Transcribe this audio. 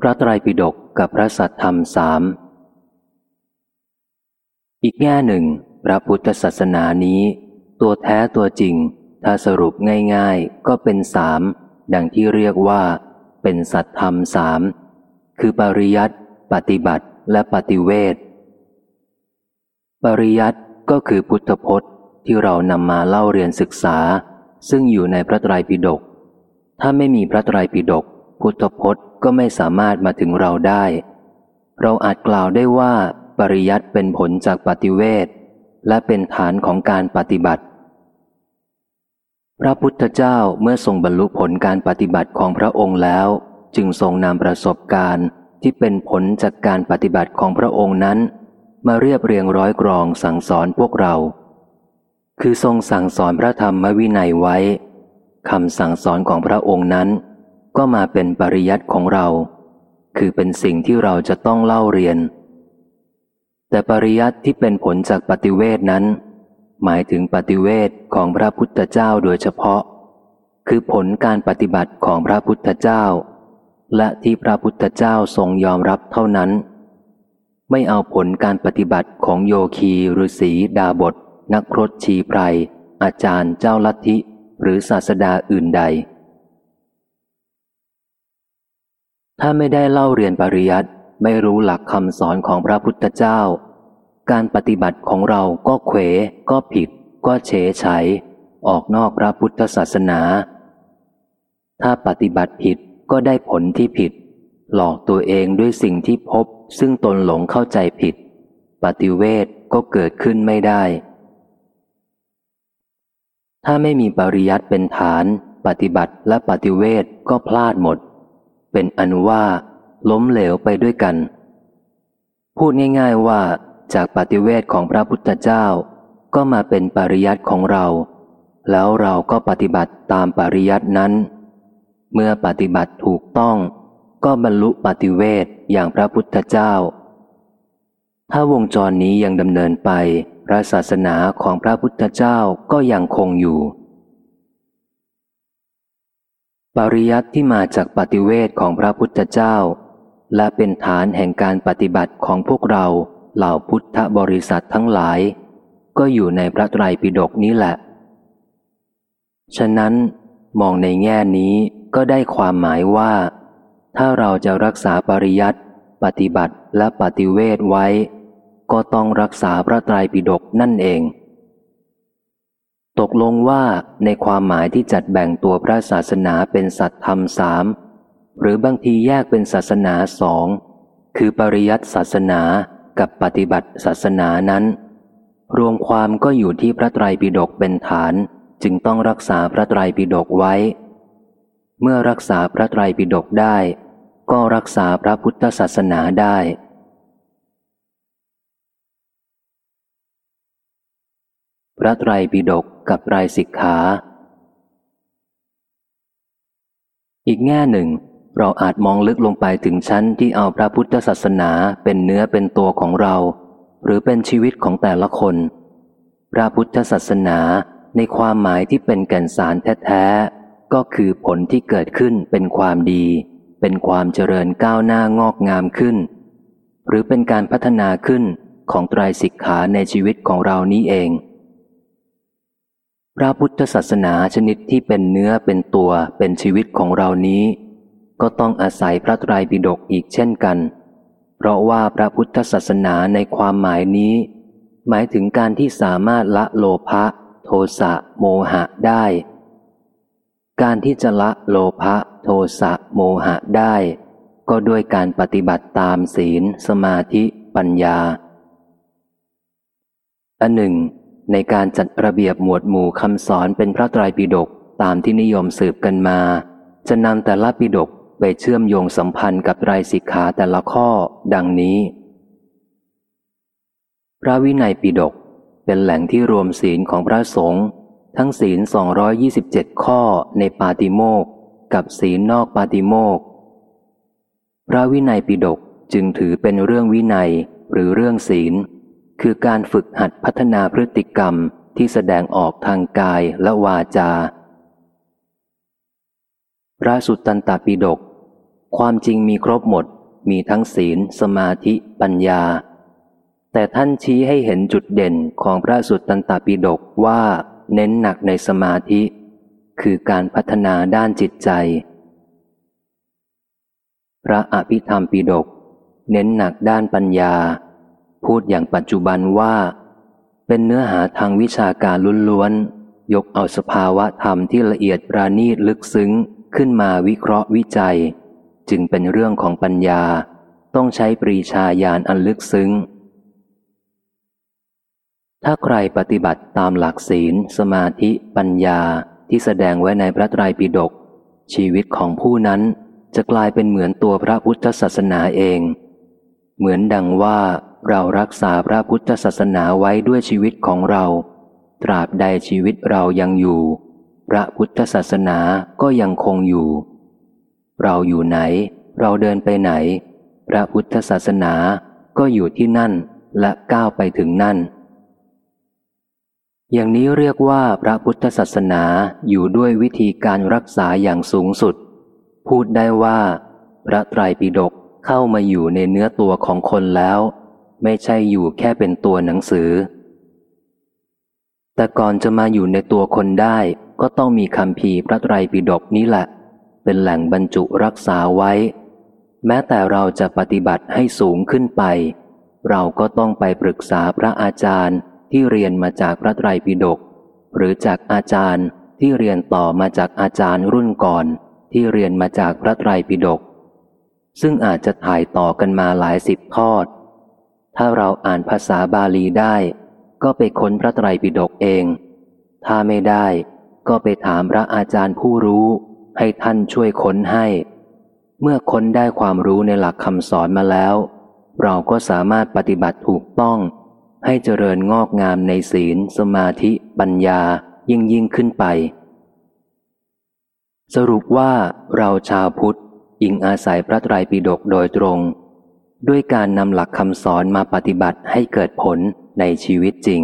พระไตรปิฎกกับพระสัทธรรมสาม อีกแง่หนึ่ง พระพุทธศาสนานี้ ตัวแท้ตัวจริง ถ้าสรุปง่ายๆ ก็เป็นสาม ดังที่เรียกว่า เป็นสัตธรรมสาม คือปริยัติปฏิบัติและปฏิเวทปริยัติก็คือพุทธพจน์ที่เรานำมาเล่าเรียนศึกษา ซึ่งอยู่ในพระไตรปิฎกถ้าไม่มีพระไตรปิฎก พุทธพจน์ก็ไม่สามารถมาถึงเราได้ เราอาจกล่าวได้ว่า ปริยัติเป็นผลจากปฏิเวทและเป็นฐานของการปฏิบัติ พระพุทธเจ้าเมื่อทรงบรรลุผลการปฏิบัติของพระองค์แล้ว จึงทรงนำประสบการณ์ที่เป็นผลจากการปฏิบัติของพระองค์นั้น มาเรียบเรียงร้อยกรองสั่งสอนพวกเรา คือทรงสั่งสอนพระธรรมวินัยไว้คำสั่งสอนของพระองค์นั้น ก็มาเป็นปริยัติของเรา คือเป็นสิ่งที่เราจะต้องเล่าเรียน แต่ปริยัติที่เป็นผลจากปฏิเวทนั้น หมายถึงปฏิเวทของพระพุทธเจ้าโดยเฉพาะ คือผลการปฏิบัติของพระพุทธเจ้า และที่พระพุทธเจ้าทรงยอมรับเท่านั้น ไม่เอาผลการปฏิบัติของโยคีฤาษีดาบท นักพรตชีไพรอาจารย์เจ้าลัทธิหรือศาสดาอื่นใด ถ้าไม่ได้เล่าเรียนปริยัติไม่รู้หลักคำสอนของพระพุทธเจ้า การปฏิบัติของเราก็เขวก็ผิด ก็เฉยฉออกนอกพระพุทธศาสนา ถ้าปฏิบัติผิดก็ได้ผลที่ผิด หลอกตัวเองด้วยสิ่งที่พบ ซึ่งตนหลงเข้าใจผิด ปฏิเวทก็เกิดขึ้นไม่ได้ ถ้าไม่มีปริยัติเป็นฐาน ปฏิบัติและปฏิเวทก็พลาดหมด เป็นอนุว่า ล้มเหลวไปด้วยกัน พูดง่ายๆว่าจากปฏิเวทของพระพุทธเจ้า ก็มาเป็นปริยัติของเรา แล้วเราก็ปฏิบัติตามปริยัตินั้น เมื่อปฏิบัติถูกต้อง ก็บรรลุปฏิเวทอย่างพระพุทธเจ้า ถ้าวงจรนี้ยังดำเนินไป พระศาสนาของพระพุทธเจ้าก็ยังคงอยู่ ปริยัติที่มาจากปฏิเวทของพระพุทธเจ้า และเป็นฐานแห่งการปฏิบัติของพวกเราเหล่าพุทธบริษัททั้งหลาย ก็อยู่ในพระไตรปิฎกนี้แหละ ฉะนั้น มองในแง่นี้ก็ได้ความหมายว่า ถ้าเราจะรักษาปริยัติปฏิบัติและปฏิเวทไว้ ก็ต้องรักษาพระไตรปิฎกนั่นเอง ตกลงว่าในความหมายที่จัดแบ่งตัวพระศาสนาเป็นสัตธรรมสามหรือบางทีแยกเป็นศาสนาสองคือปริยัติศาสนากับปฏิบัติศาสนานั้น รวมความก็อยู่ที่พระไตรปิฎกเป็นฐาน จึงต้องรักษาพระไตรปิฎกไว้ เมื่อรักษาพระไตรปิฎกได้ ก็รักษาพระพุทธศาสนาได้ ระไตรปิฎกกับไตรสิกขา อีกแง่หนึ่ง เราอาจมองลึกลงไปถึงชั้นที่เอาพระพุทธศาสนาเป็นเนื้อเป็นตัวของเรา หรือเป็นชีวิตของแต่ละคน พระพุทธศาสนาในความหมายที่เป็นแก่นสารแท้ๆ ก็คือผลที่เกิดขึ้นเป็นความดี เป็นความเจริญก้าวหน้างอกงามขึ้น หรือเป็นการพัฒนาขึ้นของไตรสิกขาในชีวิตของเรานี้เอง พระพุทธศาสนาชนิดที่เป็นเนื้อเป็นตัวเป็นชีวิตของเรานี้ ก็ต้องอาศัยพระไตรปิฎกอีกเช่นกัน เพราะว่าพระพุทธศาสนาในความหมายนี้ หมายถึงการที่สามารถละโลภะโทสะโมหะได้ การที่จะละโลภะโทสะโมหะได้ ก็ด้วยการปฏิบัติตามศีล สมาธิ ปัญญาอันหนึ่ง ในการจัดระเบียบหมวดหมู่คำสอนเป็นพระไตรปิฎกตามที่นิยมสืบกันมา จะนำแต่ละปิฎกไปเชื่อมโยงสัมพันธ์กับไตรสิกขาแต่ละข้อดังนี้ พระวินัยปิฎกเป็นแหล่งที่รวมศีลของพระสงฆ์ทั้งศีล 227 ข้อในปาติโมกกับศีลนอกปาติโมกพระวินัยปิฎกจึงถือเป็นเรื่องวินัยหรือเรื่องศีล คือการฝึกหัดพัฒนาพฤติกรรมที่แสดงออกทางกายและวาจา พระสุตตันตปิฎกความจริงมีครบหมด มีทั้งศีล สมาธิ ปัญญา แต่ท่านชี้ให้เห็นจุดเด่นของพระสุตตันตปิฎกว่าเน้นหนักในสมาธิ คือการพัฒนาด้านจิตใจ พระอภิธรรมปิฎกเน้นหนักด้านปัญญา พูดอย่างปัจจุบันว่า เป็นเนื้อหาทางวิชาการล้วนๆ ยกเอาสภาวะธรรมที่ละเอียดปราณีตลึกซึ้งขึ้นมาวิเคราะห์วิจัย จึงเป็นเรื่องของปัญญา ต้องใช้ปรีชาญาณอันลึกซึ้ง ถ้าใครปฏิบัติตามหลักศีล สมาธิ ปัญญาที่แสดงไว้ในพระไตรปิฎกชีวิตของผู้นั้นจะกลายเป็นเหมือนตัวพระพุทธศาสนาเอง เหมือนดังว่า เรารักษาพระพุทธศาสนาไว้ด้วยชีวิตของเรา ตราบใดชีวิตเรายังอยู่ พระพุทธศาสนาก็ยังคงอยู่ เราอยู่ไหน เราเดินไปไหน พระพุทธศาสนาก็อยู่ที่นั่นและก้าวไปถึงนั่น อย่างนี้เรียกว่าพระพุทธศาสนาอยู่ด้วยวิธีการรักษาอย่างสูงสุด พูดได้ว่า พระไตรปิฎกเข้ามาอยู่ในเนื้อตัวของคนแล้ว ไม่ใช่อยู่แค่เป็นตัวหนังสือ แต่ก่อนจะมาอยู่ในตัวคนได้ ก็ต้องมีคำพีพระไตรปิฎกนี้แหละ เป็นแหล่งบรรจุรักษาไว้ แม้แต่เราจะปฏิบัติให้สูงขึ้นไป เราก็ต้องไปปรึกษาพระอาจารย์ที่เรียนมาจากพระไตรปิฎกหรือจากอาจารย์ที่เรียนต่อมาจากอาจารย์รุ่นก่อน ที่เรียนมาจากพระไตรปิฎกซึ่งอาจจะถ่ายต่อกันมาหลายสิบทอด ถ้าเราอ่านภาษาบาลีได้ ก็ไปค้นพระไตรปิฎกเอง ถ้าไม่ได้ก็ไปถามพระอาจารย์ผู้รู้ ให้ท่านช่วยค้นให้ เมื่อค้นได้ความรู้ในหลักคำสอนมาแล้ว เราก็สามารถปฏิบัติถูกต้อง ให้เจริญงอกงามในศีล สมาธิ ปัญญายิ่งยิ่งขึ้นไป สรุปว่าเราชาวพุทธอิงอาศัยพระไตรปิฎกโดยตรง ด้วยการนำหลักคำสอนมาปฏิบัติให้เกิดผลในชีวิตจริง